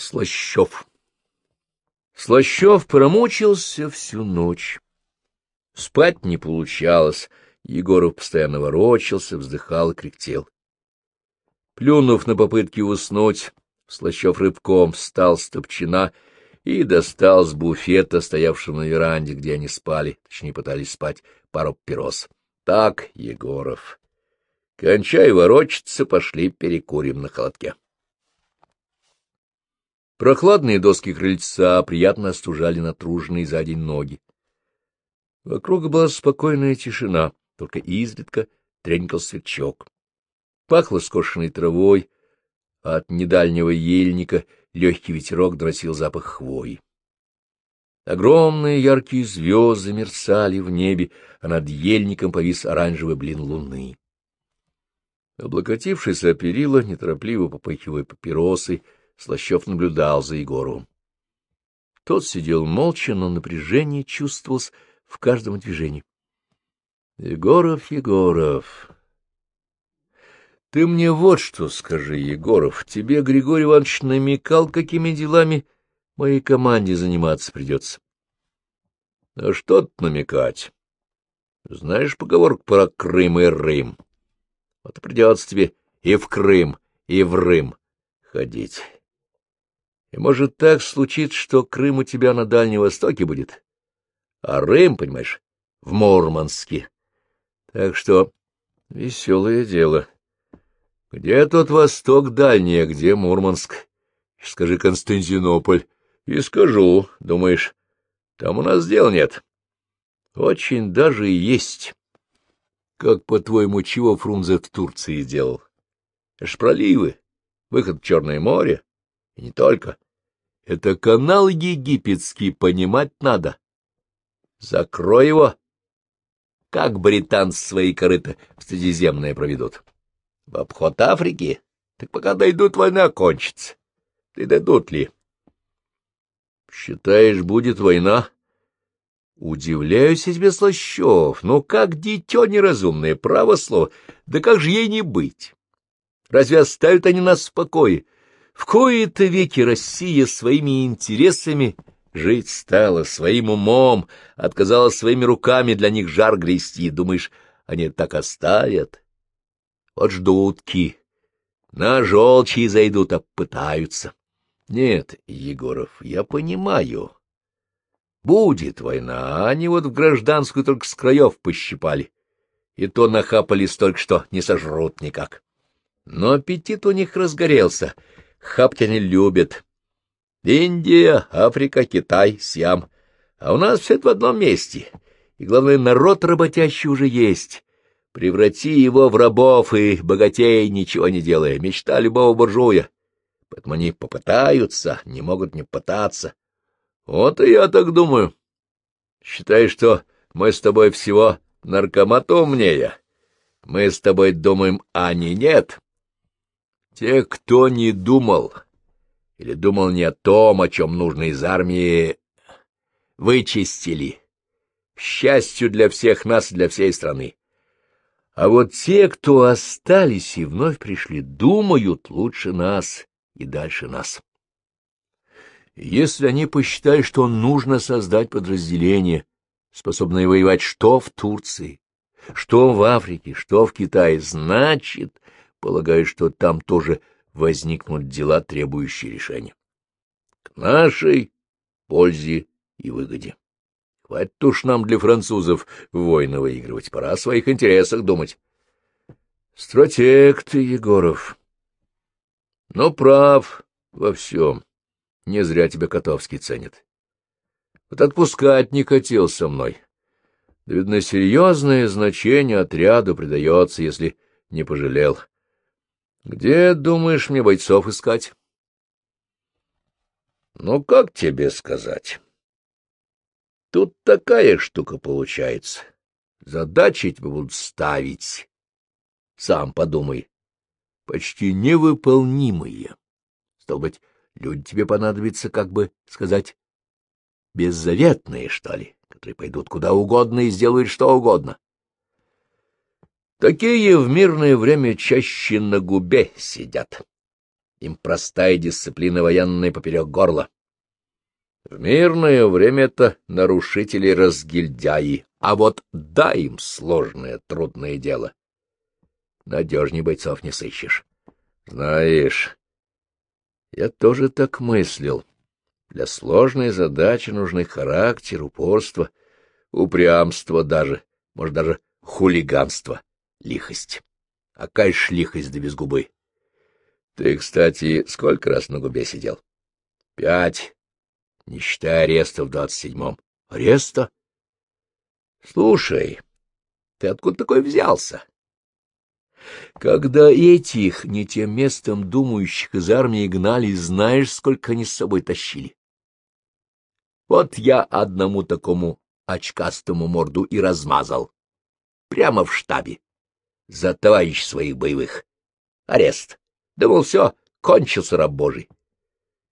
Слащев. Слащев промучился всю ночь. Спать не получалось, Егоров постоянно ворочался, вздыхал и кряхтел. Плюнув на попытки уснуть, Слащев рыбком встал с топчина и достал с буфета, стоявшего на веранде, где они спали, точнее пытались спать, пару пирос. Так, Егоров, кончай ворочаться, пошли перекурим на холодке. Прохладные доски крыльца приятно остужали натруженные за день ноги. Вокруг была спокойная тишина, только изредка тренькал сверчок. Пахло скошенной травой, а от недальнего ельника легкий ветерок дросил запах хвои. Огромные яркие звезды мерцали в небе, а над ельником повис оранжевый блин луны. Облокотившись о перила, неторопливо попыхивая папиросы, Слащев наблюдал за Егоровым. Тот сидел молча, но напряжение чувствовалось в каждом движении. — Егоров, Егоров... Ты мне вот что скажи, Егоров, тебе Григорий Иванович намекал, какими делами моей команде заниматься придется. — А что тут намекать? Знаешь поговорку про Крым и Рым? Вот придется тебе и в Крым, и в Рым ходить. И может так случиться, что Крым у тебя на Дальнем Востоке будет, а Рым, понимаешь, в Мурманске. Так что веселое дело. Где тот Восток Дальний, а где Мурманск? Скажи Константинополь. И скажу, думаешь, там у нас дел нет. Очень даже есть. Как, по-твоему, чего Фрунзе в Турции делал? Это ж проливы, выход в Черное море. И не только. Это канал египетский, понимать надо. Закрой его, как британцы свои корыта в Средиземное проведут. В обход Африки, так пока дойдут, война кончится. Ты дойдут ли? Считаешь, будет война? Удивляюсь я тебе, Слащев, ну как дитё неразумное, право слово, да как же ей не быть? Разве оставят они нас в покое? В кои-то веки Россия своими интересами жить стала, своим умом, отказалась своими руками для них жар грести. Думаешь, они так оставят? Вот ждутки. На желчи зайдут, а пытаются. Нет, Егоров, я понимаю. Будет война, они вот в гражданскую только с краев пощипали. И то нахапали столько, что не сожрут никак. Но аппетит у них разгорелся — Хапки они любят. Индия, Африка, Китай, Сиам. А у нас все это в одном месте. И, главное, народ работящий уже есть. Преврати его в рабов и богатей, ничего не делая. Мечта любого буржуя. Поэтому они попытаются, не могут не пытаться. Вот и я так думаю. Считай, что мы с тобой всего наркомата умнее. Мы с тобой думаем, а они нет. Те, кто не думал, или думал не о том, о чем нужно из армии, вычистили. Счастью для всех нас и для всей страны. А вот те, кто остались и вновь пришли, думают лучше нас и дальше нас. Если они посчитали, что нужно создать подразделение, способное воевать что в Турции, что в Африке, что в Китае, значит, Полагаю, что там тоже возникнут дела, требующие решения. К нашей пользе и выгоде. Хватит уж нам для французов войны выигрывать, пора о своих интересах думать. Стратег ты, Егоров. Но прав во всем. Не зря тебя Котовский ценит. Вот отпускать не хотел со мной. Да, видно, серьезное значение отряду придается, если не пожалел. Где, думаешь, мне бойцов искать? Ну, как тебе сказать? Тут такая штука получается. Задачи тебе будут ставить. Сам подумай. Почти невыполнимые. Стал быть, люди тебе понадобятся, как бы сказать, беззаветные, что ли, которые пойдут куда угодно и сделают что угодно. Такие в мирное время чаще на губе сидят. Им простая дисциплина военная поперек горла. В мирное время это нарушители-разгильдяи, а вот дай им сложное, трудное дело. Надежней бойцов не сыщешь. Знаешь, я тоже так мыслил. Для сложной задачи нужны характер, упорство, упрямство даже, может, даже хулиганство, лихость. А кайш лихость да без губы. Ты, кстати, сколько раз на губе сидел? Пять, не считая ареста в двадцать седьмом. Ареста? Слушай, ты откуда такой взялся? Когда этих не тем местом думающих из армии гнали, знаешь, сколько они с собой тащили? Вот я одному такому очкастому морду и размазал. Прямо в штабе. За товарищ своих боевых. Арест. Думал, все, кончился раб Божий.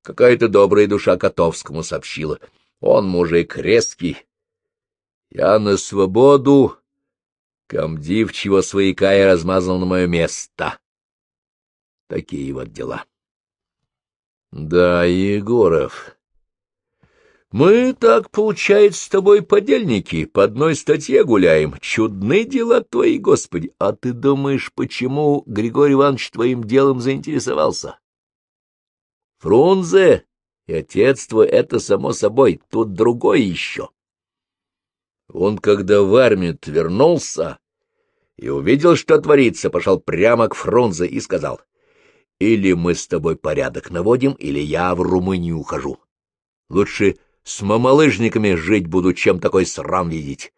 Какая-то добрая душа Котовскому сообщила. Он мужик резкий. Я на свободу. Комдив чего свояка я размазал на мое место. Такие вот дела. Да, Егоров, мы так, получается, с тобой подельники, по одной статье гуляем. Чудны дела твои, Господи. А ты думаешь, почему Григорий Иванович твоим делом заинтересовался? Фрунзе и отецство — это само собой, тут другое еще. Он, когда в армию вернулся и увидел, что творится, пошел прямо к Фрунзе и сказал, «Или мы с тобой порядок наводим, или я в Румынию ухожу. Лучше с мамалыжниками жить буду, чем такой срам видеть.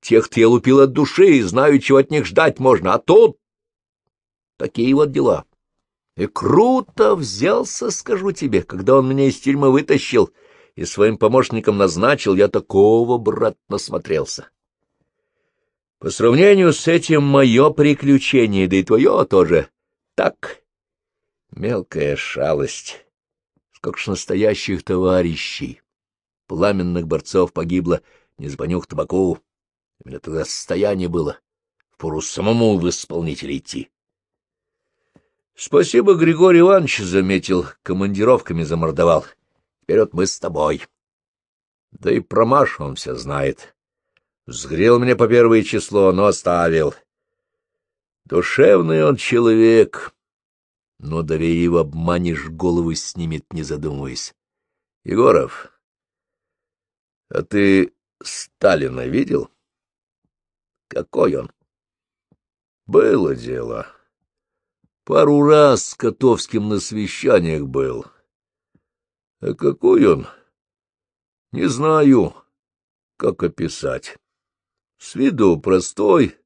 Тех-то я лупил от души и знаю, чего от них ждать можно, а тут... Такие вот дела. И круто взялся, скажу тебе, когда он меня из тюрьмы вытащил и своим помощником назначил, я такого, брат, насмотрелся. По сравнению с этим мое приключение, да и твое тоже, так, мелкая шалость. Сколько ж настоящих товарищей! Пламенных борцов погибло, не сбанюх табаку. У меня тогда состояние было. Впору самому в исполнитель идти. Спасибо, Григорий Иванович заметил, командировками замордовал. Вперед мы с тобой. Да и про Машу он все знает. Сгрел меня по первое число, но оставил. Душевный он человек, но доверие его обманешь, голову снимет, не задумываясь. Егоров, а ты Сталина видел? Какой он? Было дело. Пару раз с Котовским на совещаниях был. А какой он? Не знаю, как описать. С виду простой,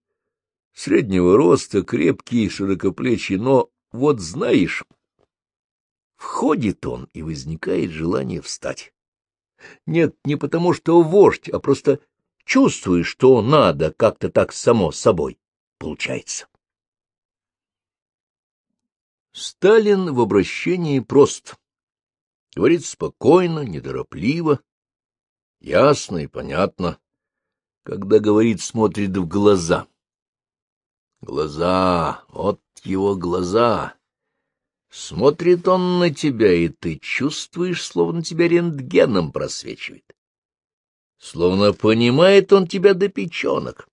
среднего роста, крепкий, широкоплечий, но вот знаешь, входит он, и возникает желание встать. Нет, не потому что вождь, а просто чувствуешь, что надо как-то так само собой получается. Сталин в обращении прост. Говорит спокойно, неторопливо, ясно и понятно. Когда говорит, смотрит в глаза. Глаза, вот его глаза. Смотрит он на тебя, и ты чувствуешь, словно тебя рентгеном просвечивает. Словно понимает он тебя до печенок.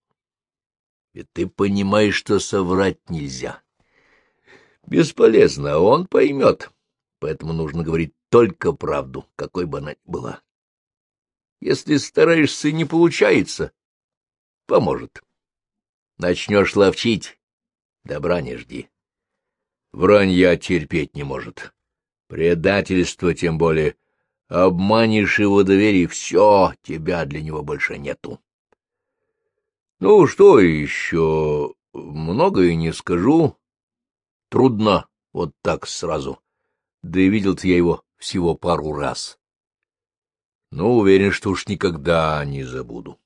И ты понимаешь, что соврать нельзя. Бесполезно, а он поймет. Поэтому нужно говорить только правду, какой бы она ни была. Если стараешься и не получается, поможет. Начнешь ловчить, добра не жди. Вранья терпеть не может. Предательство тем более. Обманешь его доверие, все, тебя для него больше нету. Ну, что еще? Многое не скажу. Трудно вот так сразу. Да и видел-то я его всего пару раз. Но уверен, что уж никогда не забуду.